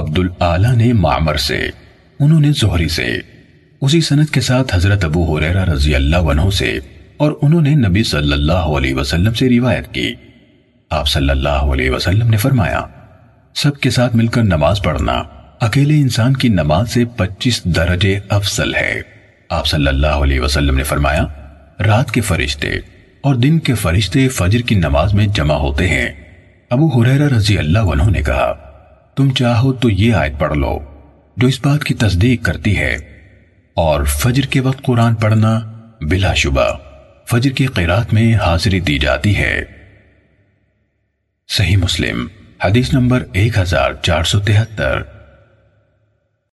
عبد العلا نے معمر سے، انہوں نے زہری سے، اسی سنت کے ساتھ حضرت ابو حریرہ رضی اللہ عنہ سے، اور انہوں نے نبی صلی اللہ علیہ وسلم سے روایت کی۔ آپ صلی اللہ علیہ وسلم نے فرمایا، سب کے ساتھ مل کر نماز پڑھنا اکیلے انسان کی نماز سے پچیس درجے افضل ہے۔ آپ صلی اللہ علیہ وسلم نے فرمایا، رات کے فرشتے اور دن کے فرشتے فجر کی نماز میں جمع تم چاہو تو یہ آیت پڑھ لو، جو اس بات کی تصدیق کرتی ہے۔ اور فجر کے وقت قرآن پڑھنا بلا شبہ، فجر کی قیرات میں حاضری دی جاتی